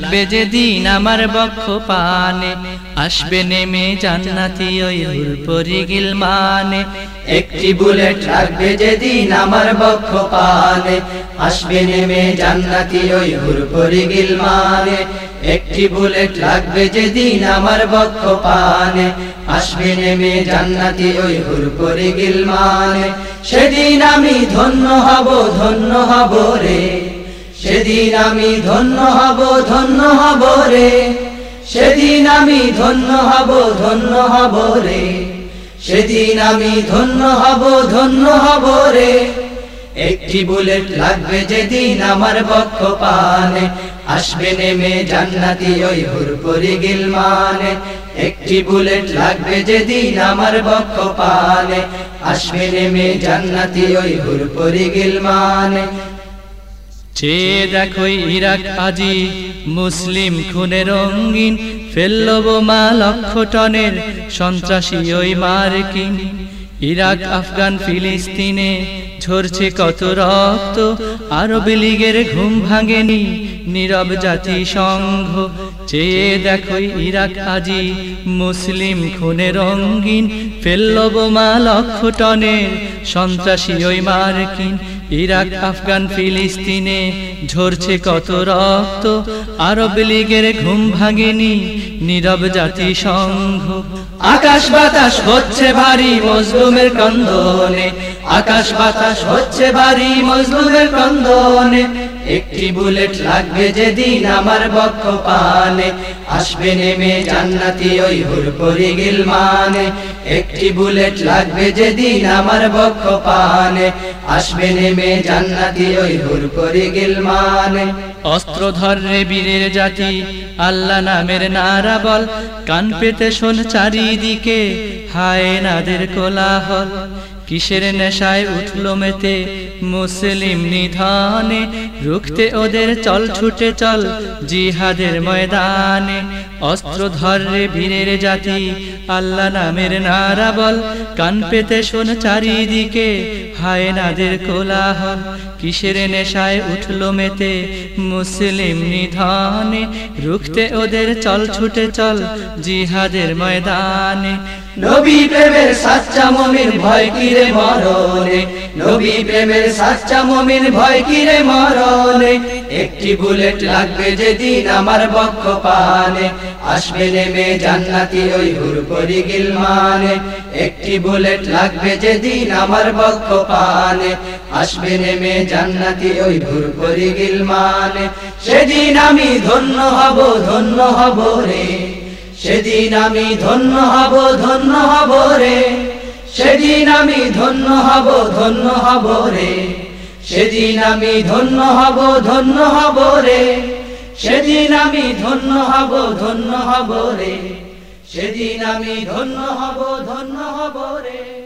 লাগবে যে দিন আমার বক্ষ পানে আসবে নেমে জান্নাতি ওই হুরপরি গিলমানে। একটি বুলেট লাগবে যেদিন আমার বক্ষ পানে আসবে নেমে জান্নাতি ওই হুরপুরি গিলমানে। একটি বুলেট লাগবে যেদিন আমার বক্ষ পানে আসবে নেমে জান্নাতি ওই হুরপুরি গিলমানে। সেদিন আমি ধন্য হব ধন্য হব রে। সেদিন আমি ধন্য হব ধন্য হব রে। সেদিন আমি ধন্য হব ধন্য হব রে। সেদিন আমি ধন্য হব ধন্য হব রে। একটি বুলেট লাগবে যেদিন আমার বক্ষ পানে আসবে নেমে জান্নাতি ওই হুরপুরি গিলমানে। একটি বুলেট লাগবে যেদিন আমার বক্ষ পানে আসবে নেমে জান্নাতি ওই হুরপুরি গিলমানে। চেয়ে দেখো ইরাক আজি মুসলিম খুনে রঙ্গিন ফেলল বোমা লক্ষ টনের সন্ত্রাসী ওই মার্কিন। ইরাক, আফগান, ফিলিস্তিনে ঝরছে কত রক্ত, আরব লীগের ঘুম ভাঙেনি নীরব জাতি সংঘ চেয়ে দেখো ইরাক আজি মুসলিম খুনে রঙ্গিন ফেলল বোমা লক্ষ টনের সন্ত্রাসী ওই মার্কিন। ইরাক, আফগান, ফিলিস্তিনে ঝরছে কত রক্ত। আরব লীগের ঘুম ভাঙেনি, নীরব জাতি সংঘ আকাশ বাতাস হচ্ছে ভারী মজলুমের কন্দনে। আকাশ বাতাস হচ্ছে ভারী মজলুমের কন্দনে। একটি বুলেট লাগবে যেদিন আমার বক্ষ পানে। আসবে নেমে জান্নাতি ওই হুরপুরি গিলমানে। একটি বুলেট লাগবে যেদিন আমার বক্ষ পানে। আসবে নেমে জান্নাতি ওই হুর হুরপুরি গিলমানে। অস্ত্র ধরে বীরের জাতি, আল্লাহ নামের নারা বল। কান পেতে শোন চারিদিকে হায় নাদের কোলাহল। কিসের নেশায় উঠল মেতে? মুসলিম নিধানে রুখতে ওদের চল ছুটে চল, জিহাদের ময়দানে। অস্ত্র ধরে ভিড়ের জাতি, আল্লাহ নামের নারা বল, কান পেতে শোন চারিদিকে। হায় নাদের কোলাহল কিসের নেশায় উঠল মেতে? মুসলিম নিধনে রুখতে ওদের চল ছুটে চল জিহাদের ময়দানে। নবী প্রেমের সাচ্চা মমিন ভয় কিরে মরণে? নবী প্রেমের সাচ্চা মমিন ভয় কিরে মরণে? একটি বুলেট লাগবে যেদিন আমার বক্ষ পানে। আসবে নেমে জান্নাতি ওই হুরপুরি গিলমানে। একটি বুলেট লাগবে যেদিন আমার বক্ষ পানে আসবে নেমে জান্নাতি ওই হুরপুরি গিলমানে। সেদিন আমি ধন্য হব ধন্য হব রে। সেদিন আমি ধন্য হব ধন্য হব রে। সেদিন আমি ধন্য হব ধন্য হব রে। সেদিন আমি ধন্য হব ধন্য হব রে। সেদিন আমি ধন্য হব ধন্য হব রে। সেদিন আমি ধন্য হব ধন্য হব রে।